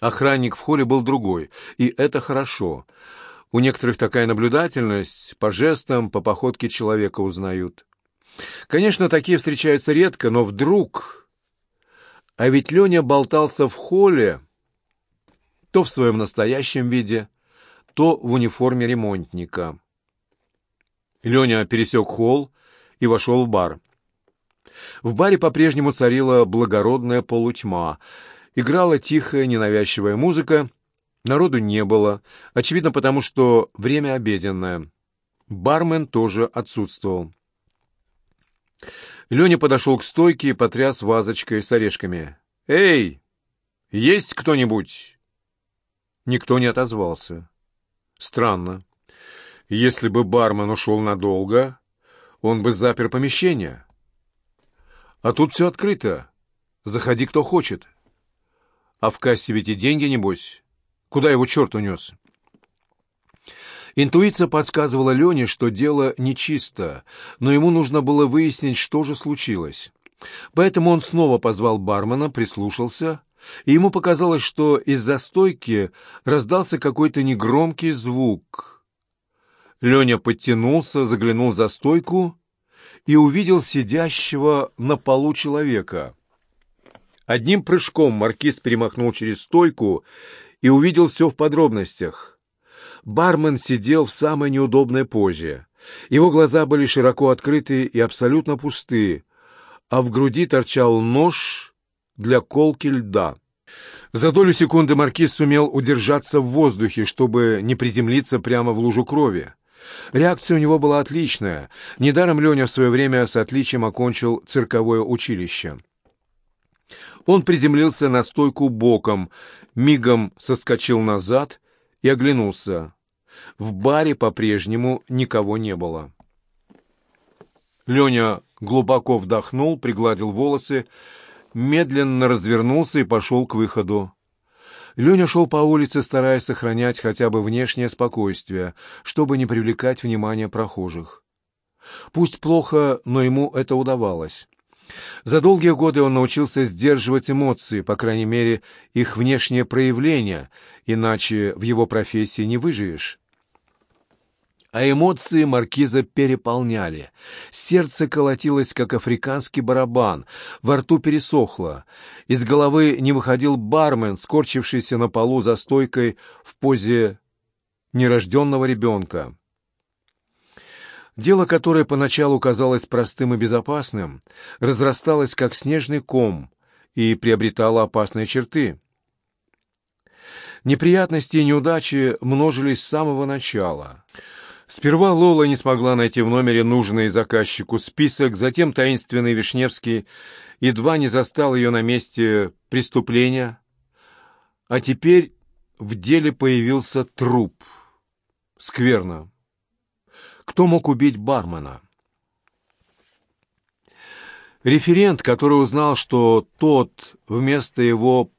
Охранник в холле был другой, и это хорошо. У некоторых такая наблюдательность, по жестам, по походке человека узнают. Конечно, такие встречаются редко, но вдруг... А ведь Леня болтался в холле то в своем настоящем виде, то в униформе ремонтника. Леня пересек холл и вошел в бар. В баре по-прежнему царила благородная полутьма. Играла тихая, ненавязчивая музыка. Народу не было, очевидно потому, что время обеденное. Бармен тоже отсутствовал. Леня подошел к стойке и потряс вазочкой с орешками. «Эй, есть кто-нибудь?» Никто не отозвался. Странно. Если бы бармен ушел надолго, он бы запер помещение. А тут все открыто. Заходи, кто хочет. А в кассе ведь и деньги, небось. Куда его черт унес? Интуиция подсказывала Лене, что дело нечисто, но ему нужно было выяснить, что же случилось. Поэтому он снова позвал бармена, прислушался, и ему показалось, что из-за стойки раздался какой-то негромкий звук. Леня подтянулся, заглянул за стойку и увидел сидящего на полу человека. Одним прыжком маркиз перемахнул через стойку и увидел все в подробностях. Бармен сидел в самой неудобной позе. Его глаза были широко открыты и абсолютно пусты, а в груди торчал нож для колки льда. За долю секунды маркиз сумел удержаться в воздухе, чтобы не приземлиться прямо в лужу крови. Реакция у него была отличная. Недаром Леня в свое время с отличием окончил цирковое училище. Он приземлился на стойку боком, мигом соскочил назад и оглянулся. В баре по-прежнему никого не было. Леня глубоко вдохнул, пригладил волосы, медленно развернулся и пошел к выходу. Леня шел по улице, стараясь сохранять хотя бы внешнее спокойствие, чтобы не привлекать внимание прохожих. Пусть плохо, но ему это удавалось. За долгие годы он научился сдерживать эмоции, по крайней мере, их внешнее проявление, иначе в его профессии не выживешь а эмоции маркиза переполняли. Сердце колотилось, как африканский барабан, во рту пересохло. Из головы не выходил бармен, скорчившийся на полу за стойкой в позе нерожденного ребенка. Дело, которое поначалу казалось простым и безопасным, разрасталось, как снежный ком, и приобретало опасные черты. Неприятности и неудачи множились с самого начала — Сперва Лола не смогла найти в номере нужный заказчику список, затем таинственный Вишневский едва не застал ее на месте преступления, а теперь в деле появился труп. Скверно. Кто мог убить бармена? Референт, который узнал, что тот вместо его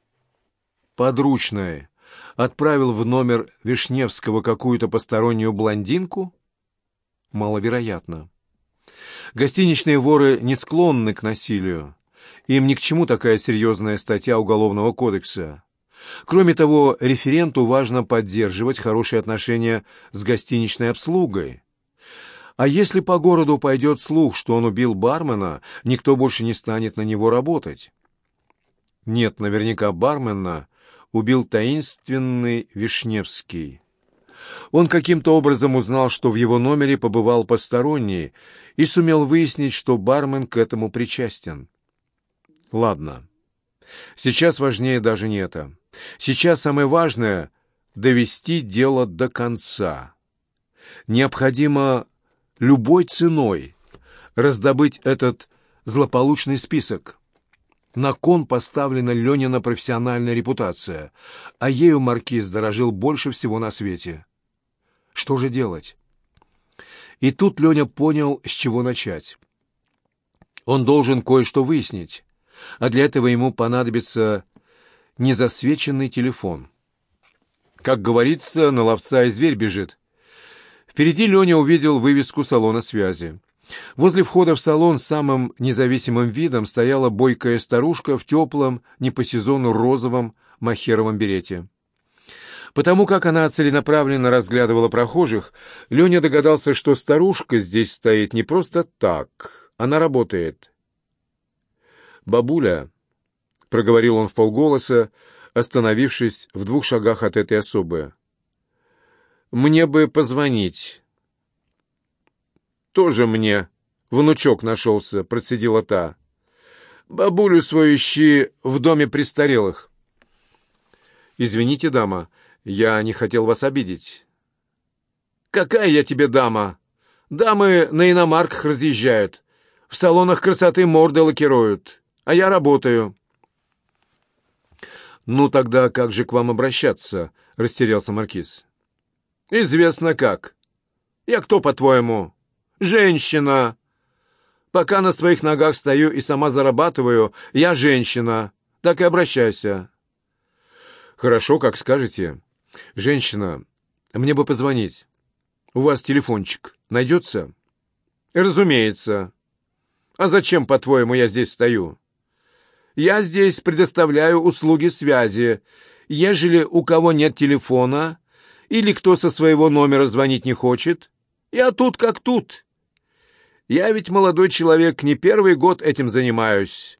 подручной отправил в номер Вишневского какую-то постороннюю блондинку? Маловероятно. Гостиничные воры не склонны к насилию. Им ни к чему такая серьезная статья Уголовного кодекса. Кроме того, референту важно поддерживать хорошие отношения с гостиничной обслугой. А если по городу пойдет слух, что он убил бармена, никто больше не станет на него работать. Нет, наверняка бармена убил таинственный Вишневский. Он каким-то образом узнал, что в его номере побывал посторонний, и сумел выяснить, что бармен к этому причастен. Ладно. Сейчас важнее даже не это. Сейчас самое важное — довести дело до конца. Необходимо любой ценой раздобыть этот злополучный список. На кон поставлена Ленина профессиональная репутация, а ею маркиз дорожил больше всего на свете. Что же делать? И тут Леня понял, с чего начать. Он должен кое-что выяснить, а для этого ему понадобится незасвеченный телефон. Как говорится, на ловца и зверь бежит. Впереди Леня увидел вывеску салона связи. Возле входа в салон самым независимым видом стояла бойкая старушка в теплом, не по сезону розовом махеровом берете. Потому как она целенаправленно разглядывала прохожих, Леня догадался, что старушка здесь стоит не просто так, она работает. «Бабуля», — проговорил он в полголоса, остановившись в двух шагах от этой особы, — «мне бы позвонить». «Тоже мне внучок нашелся», — процедила та. «Бабулю свою ищи в доме престарелых». «Извините, дама, я не хотел вас обидеть». «Какая я тебе дама? Дамы на иномарках разъезжают, в салонах красоты морды лакируют, а я работаю». «Ну тогда как же к вам обращаться?» — растерялся Маркиз. «Известно как. Я кто, по-твоему? Женщина. Пока на своих ногах стою и сама зарабатываю, я женщина. Так и обращайся». «Хорошо, как скажете. Женщина, мне бы позвонить. У вас телефончик найдется?» «Разумеется. А зачем, по-твоему, я здесь стою?» «Я здесь предоставляю услуги связи. Ежели у кого нет телефона или кто со своего номера звонить не хочет, я тут как тут. Я ведь молодой человек, не первый год этим занимаюсь.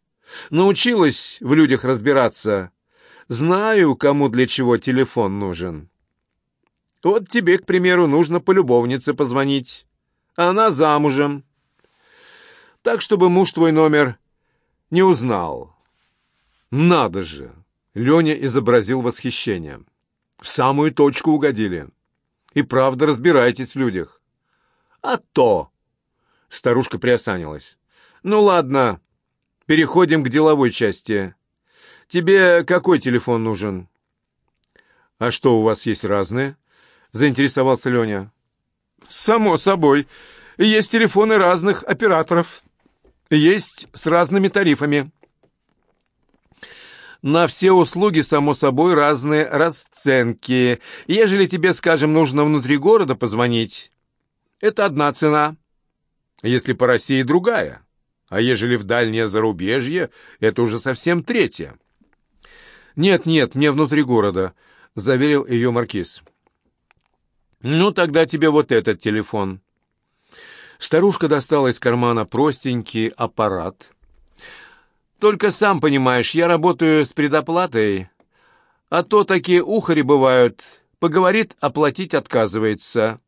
Научилась в людях разбираться. Знаю, кому для чего телефон нужен. Вот тебе, к примеру, нужно по любовнице позвонить. Она замужем. Так, чтобы муж твой номер не узнал. Надо же! Леня изобразил восхищение. В самую точку угодили. И правда разбирайтесь в людях. А то! Старушка приосанилась. Ну ладно, переходим к деловой части. Тебе какой телефон нужен?» «А что, у вас есть разные?» — заинтересовался Леня. «Само собой. Есть телефоны разных операторов. Есть с разными тарифами. На все услуги, само собой, разные расценки. Ежели тебе, скажем, нужно внутри города позвонить, это одна цена. Если по России, другая. А ежели в дальнее зарубежье, это уже совсем третья. «Нет, нет, мне внутри города», — заверил ее маркиз. «Ну, тогда тебе вот этот телефон». Старушка достала из кармана простенький аппарат. «Только сам понимаешь, я работаю с предоплатой, а то такие ухари бывают. Поговорит, оплатить отказывается».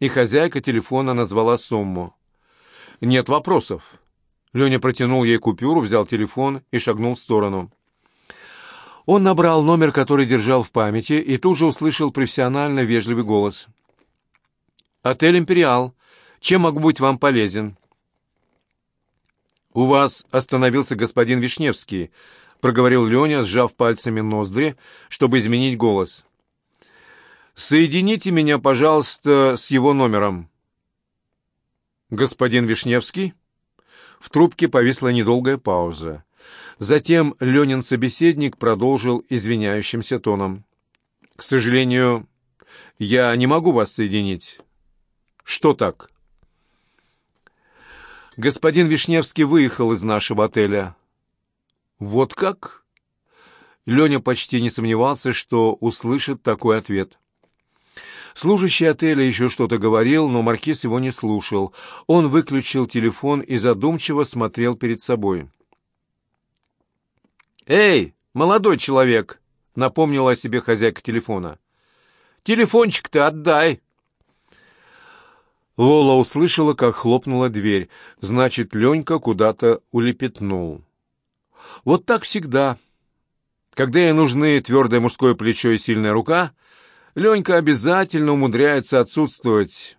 И хозяйка телефона назвала сумму. «Нет вопросов». Леня протянул ей купюру, взял телефон и шагнул в сторону. Он набрал номер, который держал в памяти, и тут же услышал профессионально вежливый голос. «Отель «Империал». Чем могу быть вам полезен?» «У вас остановился господин Вишневский», — проговорил Леня, сжав пальцами ноздри, чтобы изменить голос. «Соедините меня, пожалуйста, с его номером». «Господин Вишневский?» В трубке повисла недолгая пауза. Затем Ленин собеседник продолжил извиняющимся тоном. «К сожалению, я не могу вас соединить». «Что так?» «Господин Вишневский выехал из нашего отеля». «Вот как?» Леня почти не сомневался, что услышит такой ответ. Служащий отеля еще что-то говорил, но маркиз его не слушал. Он выключил телефон и задумчиво смотрел перед собой. «Эй, молодой человек!» — напомнила о себе хозяйка телефона. «Телефончик-то отдай!» Лола услышала, как хлопнула дверь. Значит, Ленька куда-то улепетнул. Вот так всегда. Когда ей нужны твердое мужское плечо и сильная рука, Ленька обязательно умудряется отсутствовать.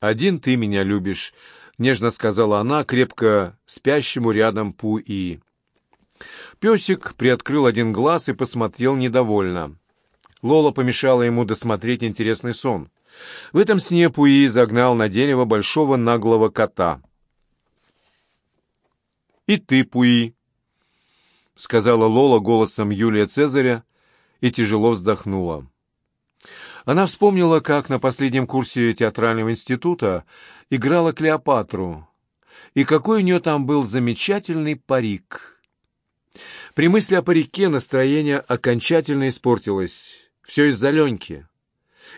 «Один ты меня любишь», — нежно сказала она крепко спящему рядом Пуи. Песик приоткрыл один глаз и посмотрел недовольно. Лола помешала ему досмотреть интересный сон. В этом сне Пуи загнал на дерево большого наглого кота. «И ты, Пуи», — сказала Лола голосом Юлия Цезаря и тяжело вздохнула. Она вспомнила, как на последнем курсе театрального института играла Клеопатру, и какой у нее там был замечательный парик. При мысли о парике настроение окончательно испортилось. Все из-за Леньки.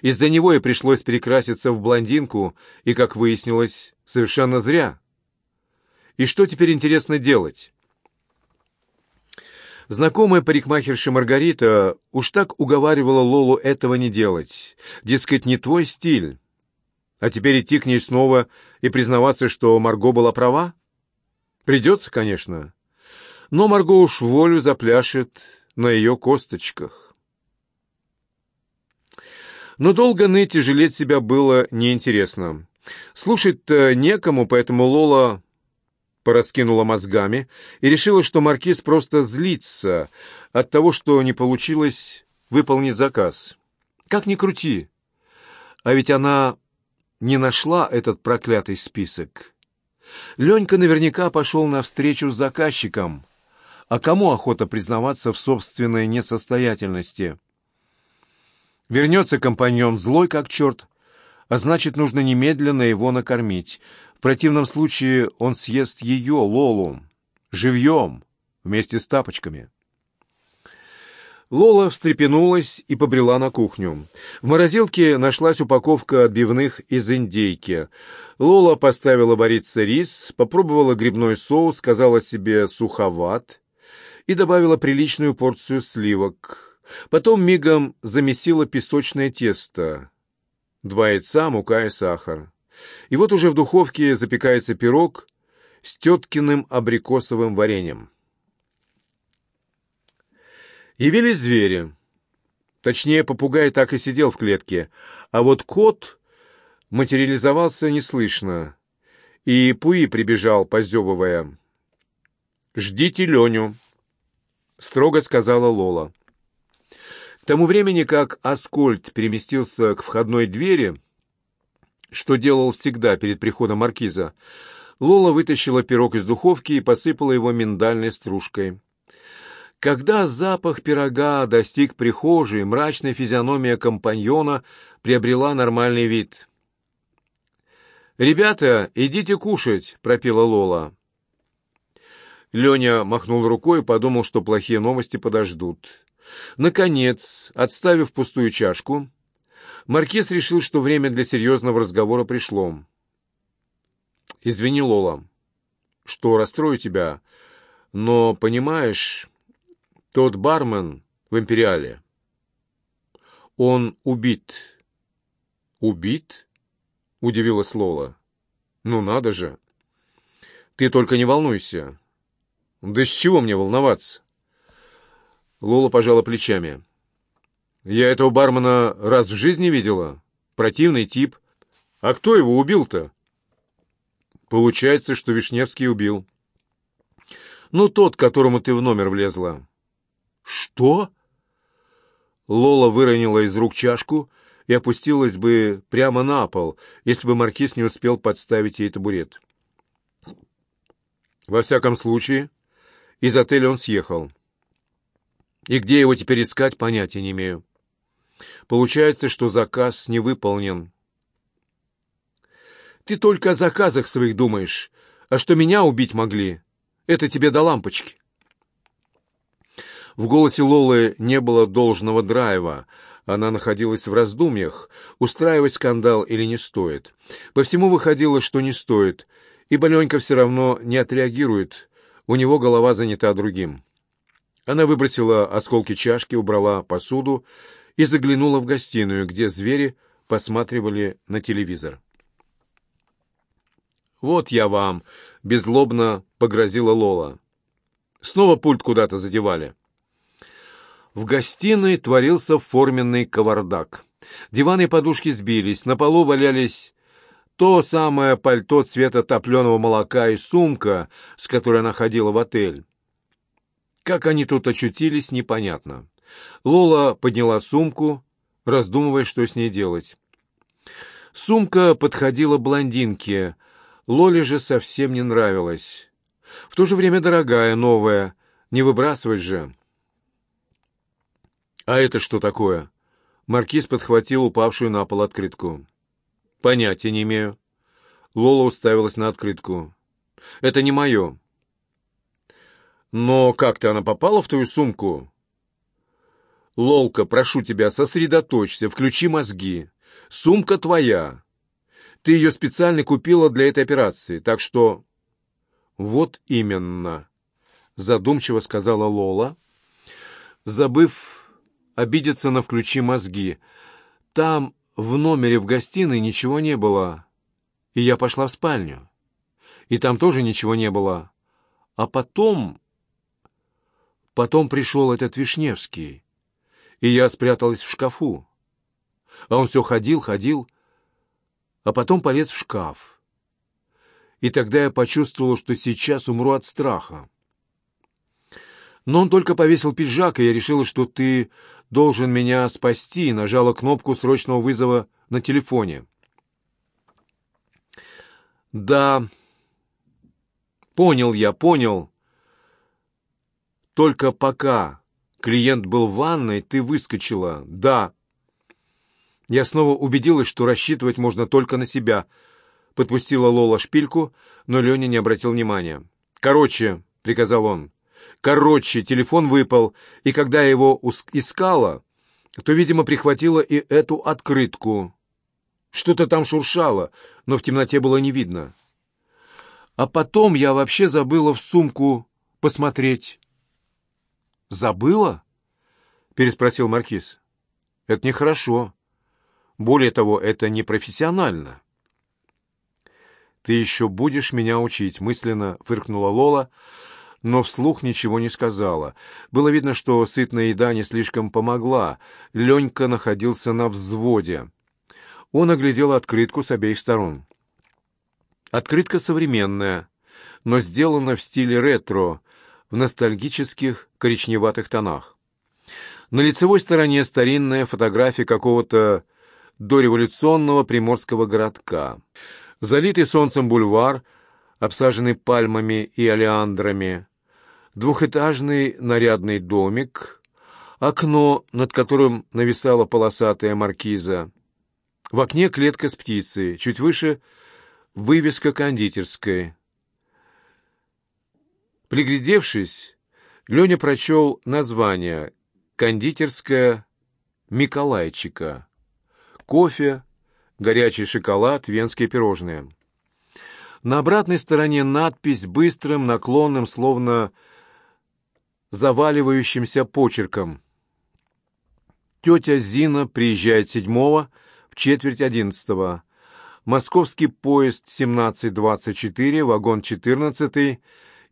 Из-за него и пришлось перекраситься в блондинку, и, как выяснилось, совершенно зря. И что теперь интересно делать? Знакомая парикмахерша Маргарита уж так уговаривала Лолу этого не делать. Дескать, не твой стиль. А теперь идти к ней снова и признаваться, что Марго была права? Придется, конечно. Но Марго уж волю запляшет на ее косточках. Но долго ныть и жалеть себя было неинтересно. Слушать-то некому, поэтому Лола пораскинула мозгами и решила, что маркиз просто злится от того, что не получилось выполнить заказ. Как ни крути. А ведь она не нашла этот проклятый список. Ленька наверняка пошел навстречу с заказчиком. А кому охота признаваться в собственной несостоятельности? Вернется компаньон злой как черт, а значит, нужно немедленно его накормить. В противном случае он съест ее, Лолу, живьем, вместе с тапочками. Лола встрепенулась и побрела на кухню. В морозилке нашлась упаковка отбивных из индейки. Лола поставила вариться рис, попробовала грибной соус, сказала себе «суховат» и добавила приличную порцию сливок. Потом мигом замесила песочное тесто. Два яйца, мука и сахар. И вот уже в духовке запекается пирог с теткиным абрикосовым вареньем. Явились звери. Точнее, попугай так и сидел в клетке, а вот кот материализовался неслышно, и Пуи прибежал, позевывая. «Ждите Леню», — строго сказала Лола. К тому времени, как Аскольд переместился к входной двери, что делал всегда перед приходом маркиза, Лола вытащила пирог из духовки и посыпала его миндальной стружкой. Когда запах пирога достиг прихожей, мрачная физиономия компаньона приобрела нормальный вид. «Ребята, идите кушать!» — пропела Лола. Леня махнул рукой и подумал, что плохие новости подождут. Наконец, отставив пустую чашку, Маркиз решил, что время для серьезного разговора пришло. «Извини, Лола, что расстрою тебя, но, понимаешь, тот бармен в «Империале», он убит». «Убит?» — удивилась Лола. «Ну надо же! Ты только не волнуйся. Да с чего мне волноваться?» Лола пожала плечами. «Я этого бармена раз в жизни видела. Противный тип. А кто его убил-то?» «Получается, что Вишневский убил». «Ну, тот, которому ты в номер влезла». «Что?» Лола выронила из рук чашку и опустилась бы прямо на пол, если бы маркиз не успел подставить ей табурет. Во всяком случае, из отеля он съехал. И где его теперь искать, понятия не имею. Получается, что заказ не выполнен. Ты только о заказах своих думаешь, а что меня убить могли, это тебе до лампочки. В голосе Лолы не было должного драйва. Она находилась в раздумьях, устраивать скандал или не стоит. По всему выходило, что не стоит, ибо Ленька все равно не отреагирует, у него голова занята другим. Она выбросила осколки чашки, убрала посуду и заглянула в гостиную, где звери посматривали на телевизор. «Вот я вам!» — беззлобно погрозила Лола. «Снова пульт куда-то задевали». В гостиной творился форменный кавардак. Диваны и подушки сбились, на полу валялись то самое пальто цвета топленого молока и сумка, с которой она ходила в отель. Как они тут очутились, непонятно. Лола подняла сумку, раздумывая, что с ней делать. Сумка подходила блондинке, Лоле же совсем не нравилась. В то же время дорогая, новая, не выбрасывать же. «А это что такое?» Маркиз подхватил упавшую на пол открытку. «Понятия не имею». Лола уставилась на открытку. «Это не мое». «Но как-то она попала в твою сумку?» «Лолка, прошу тебя, сосредоточься, включи мозги. Сумка твоя. Ты ее специально купила для этой операции, так что...» «Вот именно», — задумчиво сказала Лола, забыв обидеться на «включи мозги». «Там, в номере в гостиной, ничего не было, и я пошла в спальню. И там тоже ничего не было. А потом... Потом пришел этот Вишневский, и я спряталась в шкафу. А он все ходил, ходил, а потом полез в шкаф. И тогда я почувствовала, что сейчас умру от страха. Но он только повесил пиджак, и я решила, что ты должен меня спасти, и нажала кнопку срочного вызова на телефоне. Да, понял я, понял. Только пока клиент был в ванной, ты выскочила. Да. Я снова убедилась, что рассчитывать можно только на себя. Подпустила Лола шпильку, но Леня не обратил внимания. «Короче», — приказал он, — «короче, телефон выпал, и когда я его искала, то, видимо, прихватила и эту открытку. Что-то там шуршало, но в темноте было не видно. А потом я вообще забыла в сумку посмотреть». «Забыла?» — переспросил Маркиз. «Это нехорошо. Более того, это непрофессионально». «Ты еще будешь меня учить», — мысленно фыркнула Лола, но вслух ничего не сказала. Было видно, что сытная еда не слишком помогла. Ленька находился на взводе. Он оглядел открытку с обеих сторон. Открытка современная, но сделана в стиле ретро, в ностальгических коричневатых тонах. На лицевой стороне старинная фотография какого-то дореволюционного приморского городка. Залитый солнцем бульвар, обсаженный пальмами и олеандрами, двухэтажный нарядный домик, окно, над которым нависала полосатая маркиза. В окне клетка с птицей, чуть выше — вывеска кондитерской. Приглядевшись, Леня прочел название «Кондитерская Миколайчика». Кофе, горячий шоколад, венские пирожные. На обратной стороне надпись быстрым, наклонным, словно заваливающимся почерком. Тетя Зина приезжает седьмого в четверть одиннадцатого. Московский поезд 1724, вагон 14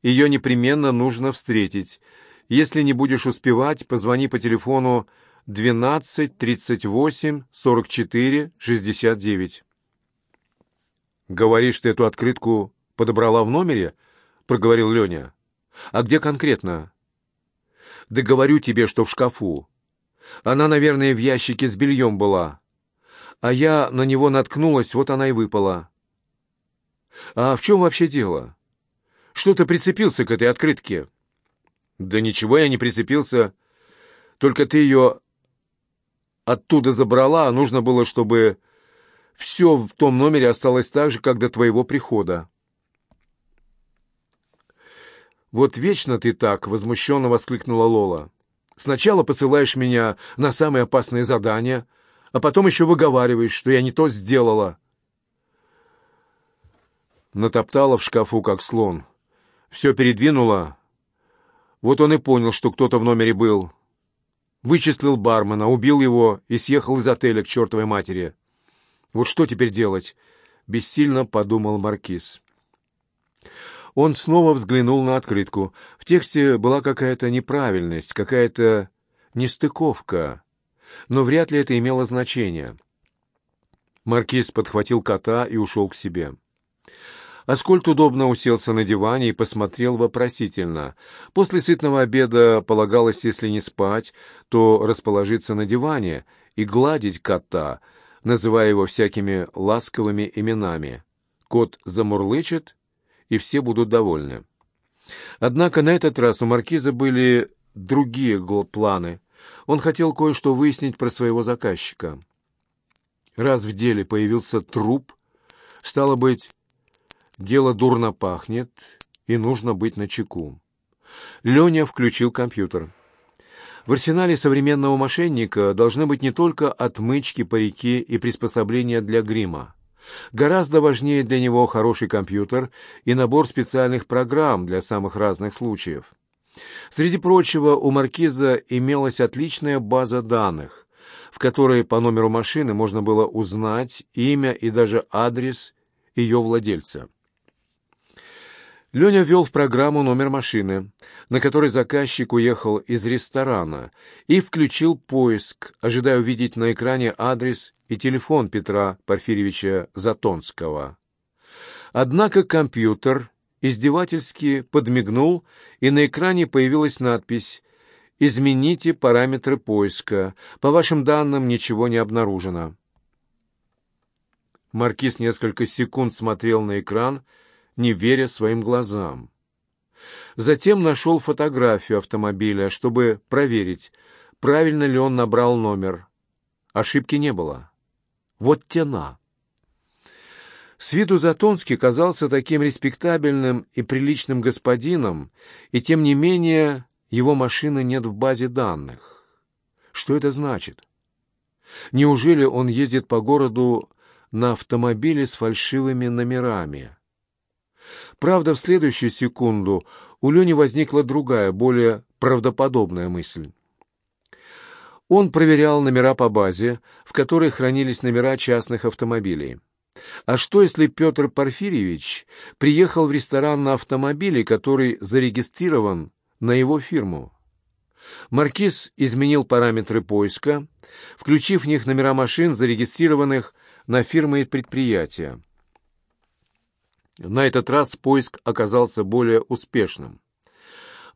ее непременно нужно встретить. Если не будешь успевать, позвони по телефону 12 38 44 69. «Говоришь, ты эту открытку подобрала в номере?» — проговорил Леня. «А где конкретно?» «Да говорю тебе, что в шкафу. Она, наверное, в ящике с бельем была. А я на него наткнулась, вот она и выпала». «А в чем вообще дело?» Что ты прицепился к этой открытке?» «Да ничего я не прицепился. Только ты ее оттуда забрала, а нужно было, чтобы все в том номере осталось так же, как до твоего прихода». «Вот вечно ты так!» — возмущенно воскликнула Лола. «Сначала посылаешь меня на самые опасные задания, а потом еще выговариваешь, что я не то сделала». Натоптала в шкафу, как слон все передвинула. Вот он и понял, что кто-то в номере был. Вычислил бармена, убил его и съехал из отеля к чертовой матери. Вот что теперь делать? Бессильно подумал Маркиз. Он снова взглянул на открытку. В тексте была какая-то неправильность, какая-то нестыковка. Но вряд ли это имело значение. Маркиз подхватил кота и ушел к себе. Аскольд удобно уселся на диване и посмотрел вопросительно. После сытного обеда полагалось, если не спать, то расположиться на диване и гладить кота, называя его всякими ласковыми именами. Кот замурлычет, и все будут довольны. Однако на этот раз у маркиза были другие планы. Он хотел кое-что выяснить про своего заказчика. Раз в деле появился труп, стало быть, дело дурно пахнет, и нужно быть начеку. Леня включил компьютер. В арсенале современного мошенника должны быть не только отмычки, парики и приспособления для грима. Гораздо важнее для него хороший компьютер и набор специальных программ для самых разных случаев. Среди прочего, у маркиза имелась отличная база данных, в которой по номеру машины можно было узнать имя и даже адрес ее владельца. Леня ввел в программу номер машины, на которой заказчик уехал из ресторана, и включил поиск, ожидая увидеть на экране адрес и телефон Петра Порфирьевича Затонского. Однако компьютер издевательски подмигнул, и на экране появилась надпись «Измените параметры поиска. По вашим данным ничего не обнаружено». Маркиз несколько секунд смотрел на экран, не веря своим глазам. Затем нашел фотографию автомобиля, чтобы проверить, правильно ли он набрал номер. Ошибки не было. Вот тена. С виду Затонский казался таким респектабельным и приличным господином, и тем не менее его машины нет в базе данных. Что это значит? Неужели он ездит по городу на автомобиле с фальшивыми номерами? Правда, в следующую секунду у Лени возникла другая, более правдоподобная мысль. Он проверял номера по базе, в которой хранились номера частных автомобилей. А что, если Петр Порфирьевич приехал в ресторан на автомобиле, который зарегистрирован на его фирму? Маркиз изменил параметры поиска, включив в них номера машин, зарегистрированных на фирмы и предприятия. На этот раз поиск оказался более успешным.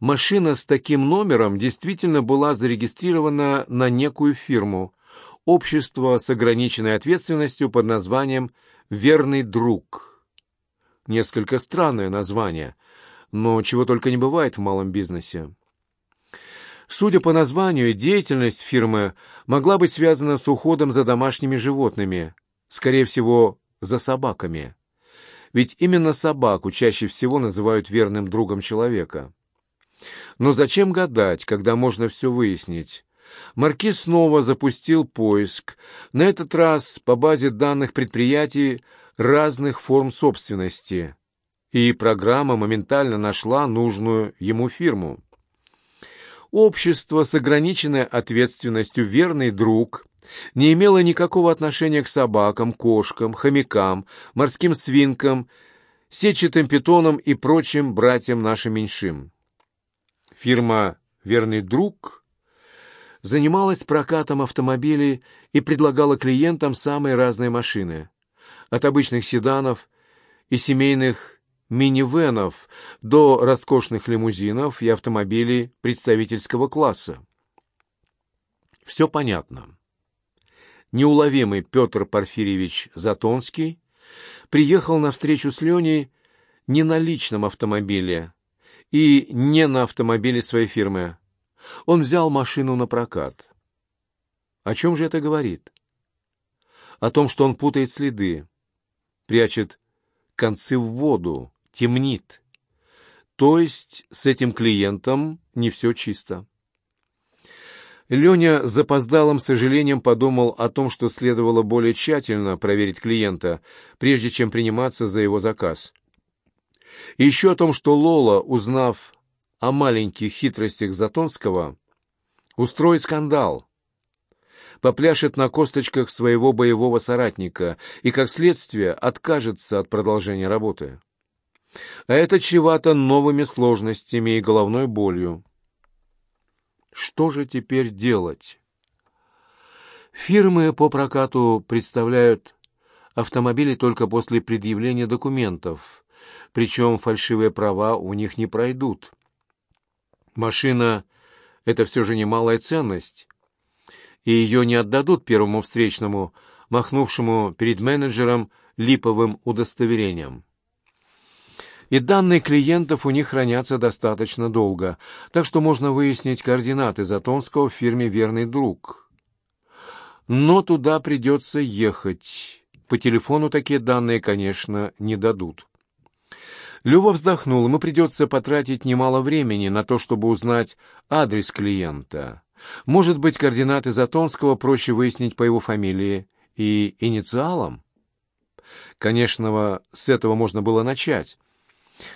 Машина с таким номером действительно была зарегистрирована на некую фирму, общество с ограниченной ответственностью под названием «Верный друг». Несколько странное название, но чего только не бывает в малом бизнесе. Судя по названию, деятельность фирмы могла быть связана с уходом за домашними животными, скорее всего, за собаками. Ведь именно собаку чаще всего называют верным другом человека. Но зачем гадать, когда можно все выяснить? Маркиз снова запустил поиск, на этот раз по базе данных предприятий разных форм собственности, и программа моментально нашла нужную ему фирму. Общество с ограниченной ответственностью «Верный друг» не имела никакого отношения к собакам, кошкам, хомякам, морским свинкам, сетчатым питонам и прочим братьям нашим меньшим. Фирма «Верный друг» занималась прокатом автомобилей и предлагала клиентам самые разные машины, от обычных седанов и семейных минивенов до роскошных лимузинов и автомобилей представительского класса. Все понятно неуловимый Петр Порфирьевич Затонский приехал на встречу с Леней не на личном автомобиле и не на автомобиле своей фирмы. Он взял машину на прокат. О чем же это говорит? О том, что он путает следы, прячет концы в воду, темнит. То есть с этим клиентом не все чисто. Леня запоздалым сожалением подумал о том, что следовало более тщательно проверить клиента, прежде чем приниматься за его заказ. Еще о том, что Лола, узнав о маленьких хитростях Затонского, устроит скандал, попляшет на косточках своего боевого соратника и, как следствие, откажется от продолжения работы. А это чревато новыми сложностями и головной болью. Что же теперь делать? Фирмы по прокату представляют автомобили только после предъявления документов, причем фальшивые права у них не пройдут. Машина — это все же немалая ценность, и ее не отдадут первому встречному, махнувшему перед менеджером липовым удостоверением. И данные клиентов у них хранятся достаточно долго, так что можно выяснить координаты Затонского в фирме «Верный друг». Но туда придется ехать. По телефону такие данные, конечно, не дадут. Люба вздохнул, ему придется потратить немало времени на то, чтобы узнать адрес клиента. Может быть, координаты Затонского проще выяснить по его фамилии и инициалам? Конечно, с этого можно было начать.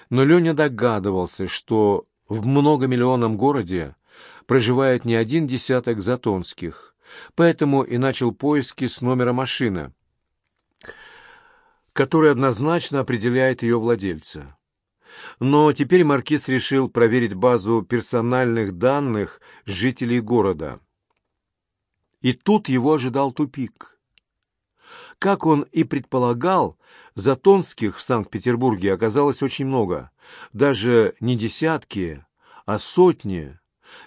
Но Леня догадывался, что в многомиллионном городе проживает не один десяток Затонских, поэтому и начал поиски с номера машины, который однозначно определяет ее владельца. Но теперь Маркиз решил проверить базу персональных данных жителей города. И тут его ожидал тупик. Как он и предполагал, Затонских в Санкт-Петербурге оказалось очень много. Даже не десятки, а сотни,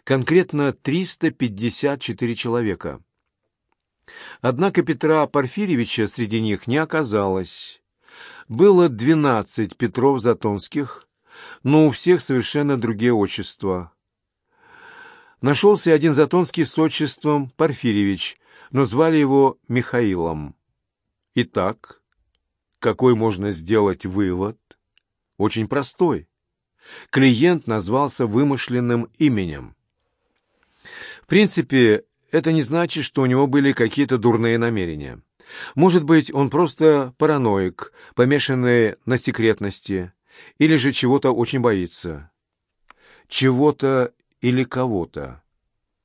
конкретно 354 человека. Однако Петра Порфирьевича среди них не оказалось. Было двенадцать Петров Затонских, но у всех совершенно другие отчества. Нашелся один Затонский с отчеством Порфирьевич, но звали его Михаилом. Итак, какой можно сделать вывод? Очень простой. Клиент назвался вымышленным именем. В принципе, это не значит, что у него были какие-то дурные намерения. Может быть, он просто параноик, помешанный на секретности, или же чего-то очень боится. Чего-то или кого-то.